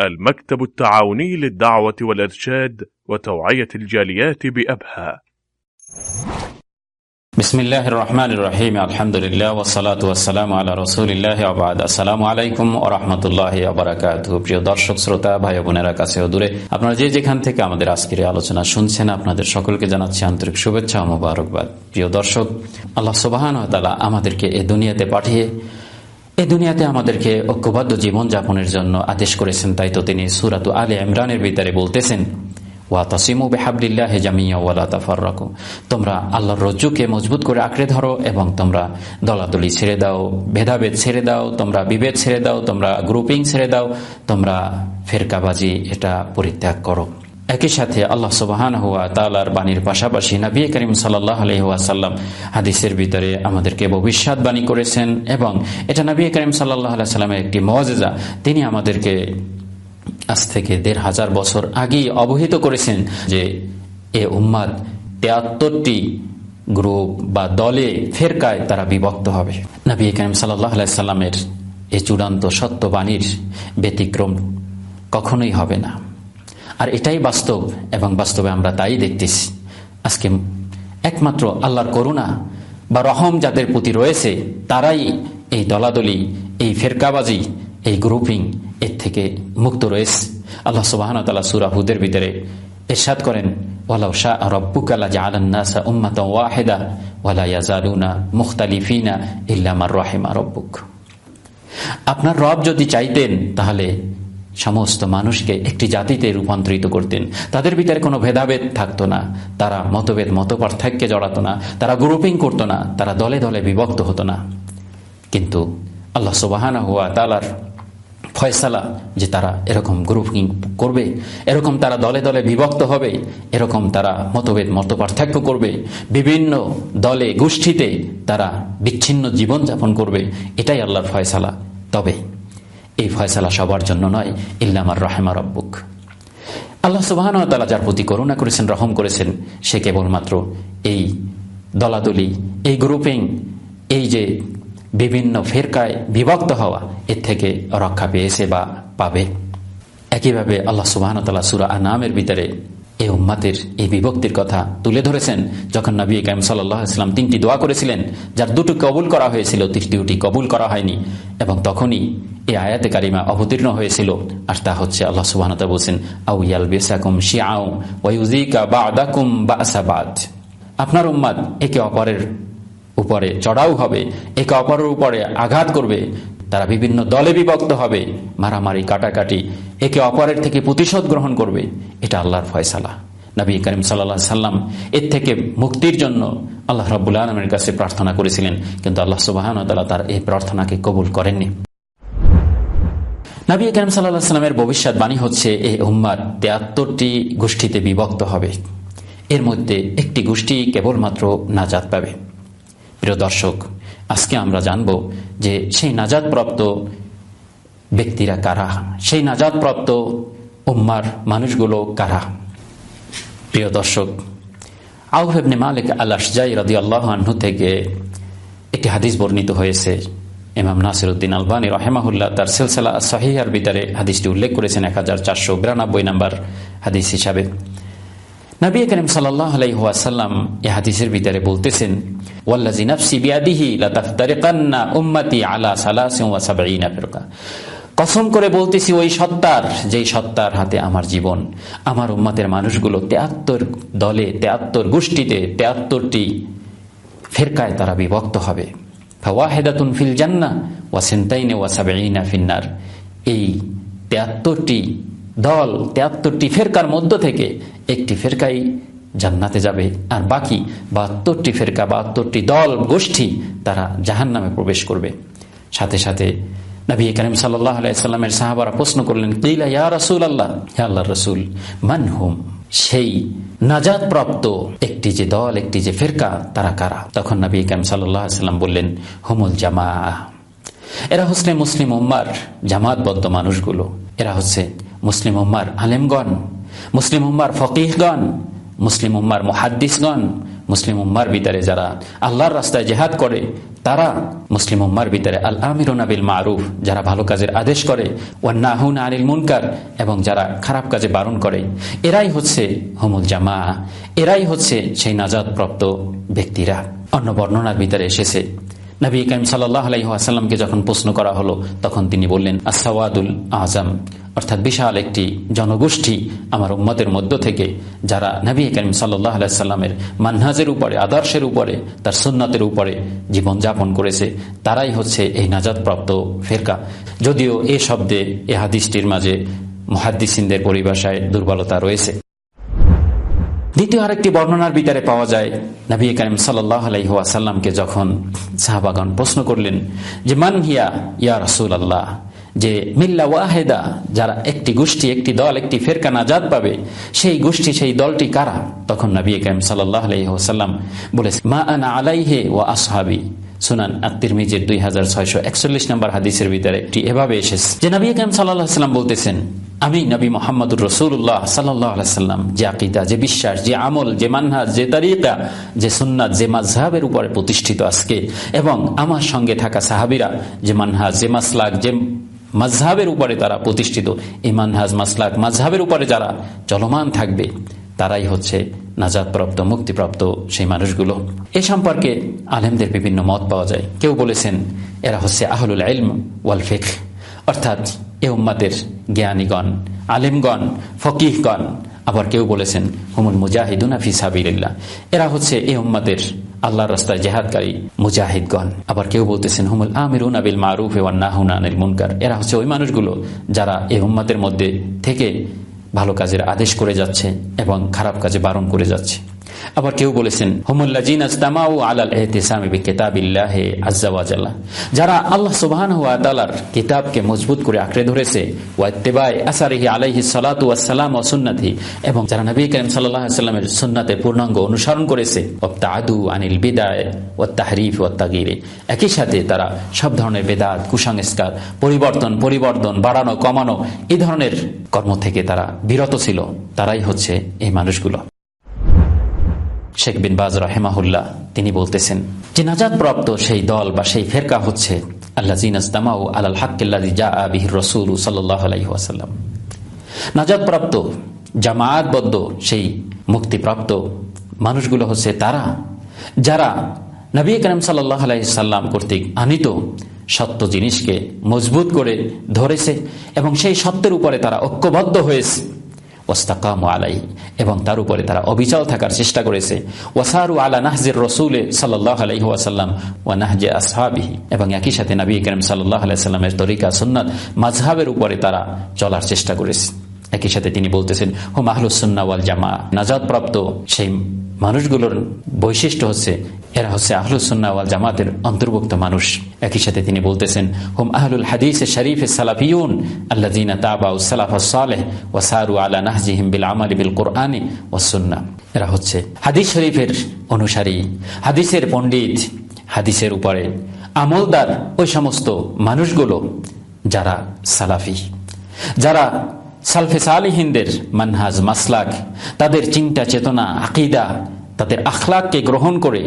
المكتب التعاوني للدعوة والإرشاد وتوعية الجاليات بأبها بسم الله الرحمن الرحيم الحمد لله والصلاة والسلام على رسول الله وبعد السلام عليكم ورحمة الله وبركاته প্রিয় দর্শক শ্রোতা ভাই বোনেরা কাছে ও দূরে আপনারা যে যেখান থেকে আমাদের আজকের আলোচনা শুনছেন আপনাদের সকলকে জানাচ্ছি আন্তরিক শুভেচ্ছা ও মোবারকবাদ প্রিয় দর্শক আল্লাহ সুবাহান তালা আমাদেরকে এই দুনিয়াতে পাঠিয়ে এই দুনিয়াতে আমাদেরকে ঐক্যবদ্ধ জীবন যাপনের জন্য আদেশ করেছেন, তাই তো তিনি সুরাত আলী ইমরানের ভিতরে বলতেছেন, ওয়া তাসিমু বেহাবলিল্লাহ জামিয়া ওয়ালা তাফার রাখো তোমরা আল্লাহর রজ্জুকে মজবুত করে আঁকড়ে ধরো এবং তোমরা দলাদলি ছেড়ে দাও, ভেদাভেদ ছেড়ে দাও, তোমরা বিভেদ ছেড়ে দাও, তোমরা গ্রুপিং ছেড়ে দাও, তোমরা ফেরকাবাজি এটা পরিত্যাগ করো। একই সাথে আল্লাহ সুবাহান হুয়া তালার বাণীর পাশাপাশি নবী করিম সাল্লাহ আলহিহাসাল্লাম হাদিসের ভিতরে আমাদেরকে ভবিষ্যৎবাণী করেছেন এবং এটা নবী করিম সাল্লাহ সাল্লামের একটি মজেজা। তিনি আমাদেরকে আজ থেকে দেড় হাজার বছর আগেই অবহিত করেছেন যে এ উম্মাদ তেয়াত্তরটি গ্রুপ বা দলে ফেরকায় তারা বিভক্ত হবে। নবী করিম সাল্লাহ সাল্লামের এই চূড়ান্ত সত্যবাণীর ব্যতিক্রম কখনোই হবে না। আর এটাই বাস্তব এবং বাস্তবে আমরা তাই দেখতেছি। আজকে একমাত্র আল্লাহর করুণা বা রহম যাদের প্রতি রয়েছে, তারাই এই দলাদলি, এই ফেরকাবাজি, এই গ্রুপিং এর থেকে মুক্ত রয়েছে। আল্লাহ সুবাহন তালা সুরাহুদের ভিতরে এরশাদ করেন, ওয়ালাউ শাহ রব্বুকালা জাআলান্নাসা উম্মাতাও ওয়াহিদা ওয়ালা ইয়াজালুনা মুখতালিফিনা ইল্লা মার রাহিমা রব্বুক। আপনার রব যদি চাইতেন, তাহলে সমস্ত মানুষকে একটি জাতিতে রূপান্তরিত করতেন। তাদের ভিতরে কোনো ভেদাভেদ থাকতো না। তারা মতভেদ মত পার্থক্যে জড়াতো না। তারা গ্রুপিং করতো না। তারা দলে দলে বিভক্ত হতো না। কিন্তু আল্লাহ সুবাহানা হুয়া তালার ফয়সালা যে তারা এরকম গ্রুপিং করবে, এরকম তারা দলে দলে বিভক্ত হবে, এরকম তারা মতভেদ মত পার্থক্য করবে, বিভিন্ন দলে গোষ্ঠীতে তারা বিচ্ছিন্ন জীবনযাপন করবে, এটাই আল্লাহর ফয়সালা। তবে এই ফয়সালা সবার জন্য নয়, ইল্লামার রহেমা রব্বুক। আল্লাহ সুবাহ যার প্রতি করুণা করেছেন, রহম করেছেন, সে কেবলমাত্র এই দলাদলি, এই গ্রুপিং এই যে বিভিন্ন ফেরকায় বিভক্ত হওয়া, এর থেকে রক্ষা পেয়েছে বা পাবে। একইভাবে আল্লাহ সুবাহ সুরা আনামের ভিতরে এই উম্মাতের এই বিভক্তির কথা তুলে ধরেছেন যখন নবী কাইম সাল্লাহ ইসলাম তিনটি দোয়া করেছিলেন, যার দুটো কবুল করা হয়েছিল, তৃতীয়টি কবুল করা হয়নি এবং তখনই এই আয়াতে কারিমা অবতীর্ণ হয়েছিল। আর তা হচ্ছে আল্লাহ সুবাহ বলছেন আউ ইয়াল বেসাকুম শিয়াউ ওয়ুজিকা বা আদাকুম বা আসাবাদ আপনার উম্মাদ একে অপরের উপরে চড়াও হবে, একে অপরের উপরে আঘাত করবে তারা বিভিন্ন দলে বিভক্ত হবে, মারামারি, কাটাকাটি, একে অপরের থেকে প্রতিশোধ গ্রহণ করবে, এটা আল্লাহর ফয়সালা। নবী করিম সাল্লা সাল্লাম এর থেকে মুক্তির জন্য আল্লাহ রব্বুল আলমের কাছে প্রার্থনা করেছিলেন, কিন্তু আল্লাহ সুবাহন তালা তার এই প্রার্থনাকে কবুল করেননি। নবী করিম সাল্লাহ সাল্লামের ভবিষ্যৎবাণী হচ্ছে, এই উম্মার তেয়াত্তরটি গোষ্ঠীতে বিভক্ত হবে। এর মধ্যে একটি গোষ্ঠী কেবলমাত্র নাজাত পাবে। প্রিয় দর্শক আজকে আমরা জানব যে সেই নাজাদপ্রাপ্ত ব্যক্তিরা কারা? সেই নাজাদপ্রাপ্ত উম্মার মানুষগুলো কারা? প্রিয় দর্শক আউহেবনে মালিক আল্লাহ জাই রদি আল্লাহ আহ্ন থেকে একটি হাদিস বর্ণিত হয়েছে। ইমাম নাসির উদ্দিন আলবানী রহেমাহুল্লাহ তার সিলসিলা সাহিয়ার ভিতরে হাদিসটি উল্লেখ করেছেন এক হাজার চারশো বিরানব্বই নম্বর হাদিস হিসাবে। নবী করিম সাল্লাহ আলাইহাসাল্লাম এ হাদিসের ভিতরে বলতেছেন ওয়াল্লাজি নাফসি বিয়াদিহি লাতাফতারিকান্না উম্মতি আলা সালাসিন ওয়া সাবঈনা ফিরকা। কসম করে বলতেছি, ওই সত্তার, যেই সত্তার হাতে আমার জীবন, আমার উম্মাতের মানুষগুলো তেয়াত্তর দলে, তেয়াত্তর গোষ্ঠীতে, তেয়াত্তরটি ফেরকায় তারা বিভক্ত হবে। ওয়াহেদাতুন ফিল জান্না ওয়া সেন্তাইনে ওয়া সাবঈনা ফিন্নার এই তেয়াত্তরটি দল তেয়াত্তরটি ফেরকার মধ্য থেকে একটি ফেরকাই জান্নাতে যাবে। আর বাকি বাহাত্তরটি ফেরকা, বাহাত্তরটি দল, গোষ্ঠী তারা জাহান নামে প্রবেশ করবে। সাথে সাথে নবী করিম সাল্লাহ সাহাবারা প্রশ্ন করলেন, কিলা ইয়া রসুল আল্লাহ আল্লাহ রসুল, মান হুম? সেই নাজাদ প্রাপ্ত একটি যে দল, একটি যে ফেরকা তারা কারা? তখন নবী করিম সাল্লাম বললেন, হুমুল জামা এরা হচ্ছে মুসলিম উম্মার জামাতবদ্ধ মানুষগুলো। এরা হচ্ছে মুসলিম উম্মার আলেমগণ মুসলিম উম্মার ফকিহগণ মুসলিম উম্মার মুহাদ্দিসগণ মুসলিম উম্মার ভিতরে যারা আল্লাহর রাস্তায় জেহাদ করে, তারা মুসলিম উম্মার ভিতরে আল আমির নাবিল মারুফ যারা ভালো কাজের আদেশ করে ওয়ান্নাহুন আনিল মুনকার এবং যারা খারাপ কাজে বারণ করে। এরাই হচ্ছে হুমুল জামা এরাই হচ্ছে সেই নাজাদপ্রাপ্ত ব্যক্তিরা। অন্য বর্ণনার ভিতরে এসেছে, নবী কাইম সাল্লাহ আলাইসাল্লামকে যখন প্রশ্ন করা হলো, তখন তিনি বললেন আসাওয়াদুল আজম অর্থাৎ বিশাল একটি জনগোষ্ঠী আমার উম্মতের মধ্য থেকে, যারা নবী করিম সাল্লাহ আলাইসাল্লামের মানহাজের উপরে, আদর্শের উপরে, তার সুন্নতের উপরে জীবনযাপন করেছে, তারাই হচ্ছে এই নাজাদপ্রাপ্ত ফেরকা। যদিও এ শব্দে, এ হাদিসটির মাঝে মহাদ্দিসিনদের পরিভাষায় দুর্বলতা রয়েছে। দ্বিতীয় আরেকটি বর্ণনার বিচারে পাওয়া যায়, নবী করিম সাল্লাহ যখন শাহবাগান প্রশ্ন করলেন যে, মান হিয়া ইয়া রসুল আল্লাহ যে মিল্লা ওয়াহেদা, যারা একটি গোষ্ঠী, একটি দল, একটি ফেরকা নাজাদ পাবে, সেই গোষ্ঠী, সেই দলটি কারা? তখন নবী করিম সাল্লাহ আলহিহাসাল্লাম মা আনা আলাইহে ও আসহাবি। সুনান আত্মির মিজের দুই হাজার ছয়শো একচল্লিশ নম্বর হাদিসের ভিতরে একটি এভাবে এসেছে। যে নবী কাম সাল্লাহ সাল্লাম বলতেছেন, আমি নবী মোহাম্মদুর রসুল্লাহ সাল্লাহ সাল্লাম যে আকিদা, যে বিশ্বাস, যে আমল, যে মানহাজ, যে তারিকা, যে সুন্নাত, যে মাঝহাবের উপরে প্রতিষ্ঠিত আজকে এবং আমার সঙ্গে থাকা সাহাবিরা, যে মানহাজ, যে মাসলাক, যে মাঝহাবের উপরে তারা প্রতিষ্ঠিত। ইমান, হাজ, মাসলাক মাঝহাবের উপরে যারা চলমান থাকবে, তারাই হচ্ছে নাজাদপ্রাপ্ত মুক্তিপ্রাপ্ত সেই মানুষগুলো। এ সম্পর্কে আলেমদের বিভিন্ন মত পাওয়া যায়। কেউ বলেছেন, এরা হচ্ছে আহলুল আলম ওয়াল ফেক অর্থাৎ এ উম্মাদের জ্ঞানীগণ, আলেমগণ, ফকিহগণ আবার কেউ বলেছেন, হুমুল মুজাহিদুন আফি সাবিল্লাহ এরা হচ্ছে এ উম্মাদের আল্লাহর রাস্তায় জেহাদকারী মুজাহিদগণ। আবার কেউ বলতেছেন, হুমুল আমিরুন আবিল মারুফ নাহুন আনিল মুনকার। এরা হচ্ছে ওই মানুষগুলো যারা এ উম্মাদের মধ্যে থেকে ভালো কাজের আদেশ করে যাচ্ছে এবং খারাপ কাজে বারণ করে যাচ্ছে। আবার কেউ বলেছেন যারা আল্লাহ সুবাহান কিতাবকে মজবুত করে আঁকড়ে ধরেছে এবং যারা নবী করিম সাল্লামের সুন্নাতে পূর্ণাঙ্গ অনুসরণ করেছে ও ও একই সাথে তারা সব ধরনের বেদাত, কুসংস্কার, পরিবর্তন পরিবর্তন, বাড়ানো, কমানো এই ধরনের কর্ম থেকে তারা বিরত ছিল। তারাই হচ্ছে এই মানুষগুলো। শেখ বিন বাজ রাহেমাহুল্লাহ, তিনি বলতেছেন, যে নাজাদ প্রাপ্ত সেই দল বা সেই ফেরকা হচ্ছে আল্লাহ জিনাস্তামাউ আলাল হাক্কিল্লাদি জা আবিহির রসুল সাল্লাহ আলাইসাল্লাম নাজাদ প্রাপ্ত জামায়াতবদ্ধ সেই মুক্তিপ্রাপ্ত মানুষগুলো হচ্ছে তারা, যারা নবী করিম সাল্লাহ আলাইসাল্লাম কর্তৃক আনিত সত্য জিনিসকে মজবুত করে ধরেছে এবং সেই সত্যের উপরে তারা ঐক্যবদ্ধ হয়েছে। ওস্তাকাম আলাই এবং তার উপরে তারা অবিচল থাকার চেষ্টা করেছে। ওয়াসারু আলা নাহজির রসুলে সাল্লাহ আলহি ওয়াসাল্লাম ওয়া নাহজে আসহাবিহি, এবং একই সাথে নবী করিম সাল্লাহ আলাইসাল্লামের তরিকা সুন্নত মাঝহাবের উপরে তারা চলার চেষ্টা করেছে। একই সাথে তিনি বলতেছেন হো মাহলুসন্না জামা নাজাদ প্রাপ্ত সেই মানুষগুলোর বৈশিষ্ট্য হচ্ছে, এরা হচ্ছে আহলুসন্না ওয়াল জামাতের অন্তর্ভুক্ত মানুষ। একই সাথে তিনি বলতেছেন, হুম, আহলুল হাদিস শরীফ সালাফিউন আল্লাদিনা তাবা সালাফা সালেহ ও সারু আলা নাহজিহিম বিল আমালি বিল কোরআনি ও সুন্না। এরা হচ্ছে হাদিস শরীফের অনুসারী, হাদিসের পণ্ডিত, হাদিসের উপরে আমলদার ওই সমস্ত মানুষগুলো যারা সালাফি, যারা সালফে সালিহিনদের মানহাজ মাসলাক, তাদের চিন্তা চেতনা, আকিদা, তাদের আখলাককে গ্রহণ করে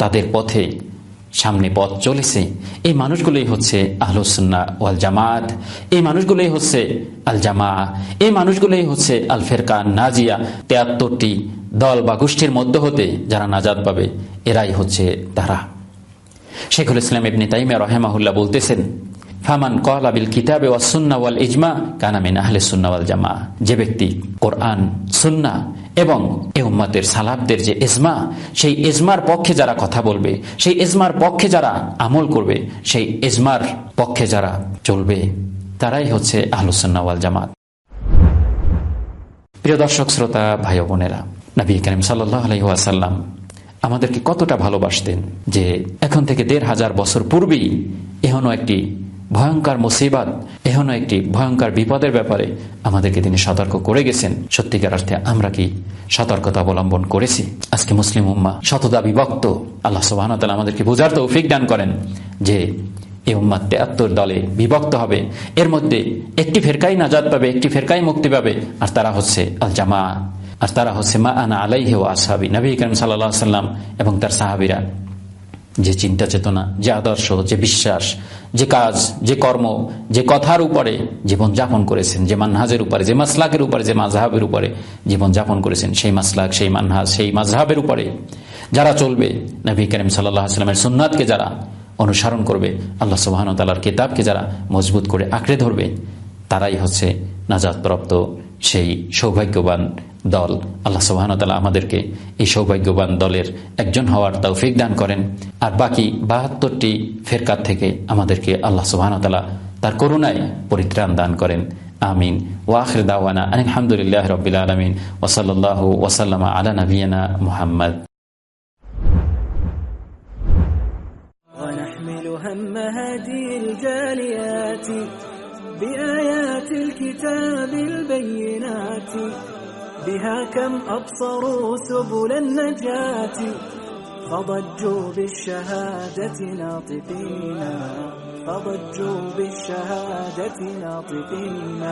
তাদের পথে সামনে পথ চলেছে। এই মানুষগুলোই হচ্ছে আহলুসন্না ওয়াল জামাত, এই মানুষগুলোই হচ্ছে আল জামা, এই মানুষগুলোই হচ্ছে আল ফেরকান নাজিয়া। তেয়াত্তরটি দল বা গোষ্ঠীর মধ্য হতে যারা নাজাদ পাবে, এরাই হচ্ছে তারা। শেখুল ইসলাম ইবনি তাইমিয়া রহেমাহুল্লাহ বলতেছেন ফামান কলাবিল কিতাবে ওয়া সুন্না ওয়াল ইজমা কানামিন আহলে সুন্না ওয়াল জামা যে ব্যক্তি কোরআন, সুন্না এবং এ উম্মাদের সালাবদের যে এজমা সেই এজমার পক্ষে যারা কথা বলবে, সেই এজমার পক্ষে যারা আমল করবে, সেই এজমার পক্ষে যারা চলবে, তারাই হচ্ছে আহলুসন্না ওয়াল জামাত প্রিয় দর্শক, শ্রোতা, ভাই বোনেরা, নবী করিম সাল্লাহ আলহিহাসাল্লাম আমাদেরকে কতটা ভালোবাসতেন যে এখন থেকে দেড় হাজার বছর পূর্বেই এখনও একটি ভয়ঙ্কর মুসিবাদ এখনও একটি ভয়ঙ্কর বিপদের ব্যাপারে আমাদেরকে তিনি সতর্ক করে গেছেন। সত্যিকার অর্থে আমরা কি সতর্কতা অবলম্বন করেছি? আজকে মুসলিম উম্মা শতদা বিভক্ত। আল্লাহ সুবাহ আমাদেরকে বোঝার তো ফিক দান করেন যে এই উম্মাদ তেয়াত্তর দলে বিভক্ত হবে। এর মধ্যে একটি ফেরকাই নাজাদ পাবে, একটি ফেরকাই মুক্তি পাবে। আর তারা হচ্ছে আল জামা আর তারা হচ্ছে মা আনা আলাইহে আসাবি নবী করিম সাল্লাহ সাল্লাম এবং তার সাহাবিরা। যে চিন্তা চেতনা, যে আদর্শ, যে বিশ্বাস, যে কাজ, যে কর্ম, যে কথার উপরে জীবন যাপন করেছেন, যে মানহাজের উপরে, যে মাসলাকের উপরে, যে মাঝহাবের উপরে জীবন যাপন করেছেন, সেই মাসলাক, সেই মানহাজ, সেই মাঝহাবের উপরে। যারা চলবে, নবী করিম সাল্লাহ আসলামের সুন্নাতকে যারা অনুসরণ করবে, আল্লাহ সুবাহন তালার কিতাবকে যারা মজবুত করে আঁকড়ে ধরবে, তারাই হচ্ছে নাজাদপ্রাপ্ত সেই সৌভাগ্যবান দল আল্লাহ সুবাহতালা আমাদেরকে এই সৌভাগ্যবান দলের একজন হওয়ার তৌফিক দান করেন আর বাকি বাহাত্তরটি ফেরকাত থেকে আমাদেরকে আল্লাহ সুবাহতালা তার করুণায় পরিত্রাণ দান করেন আমিন ওয়াখির দাওয়ানা আলহামদুলিল্লাহ রবিল আলমিন ওসল্লাহ ওসাল্লামা আলা নবীনা মুহাম্মদ ونحمل هم هذه الجاليات بآيات الكتاب البينات بها كم أبصروا سبل النجاة فضجوا بالشهادة ناطقين فضجوا بالشهادة ناطقين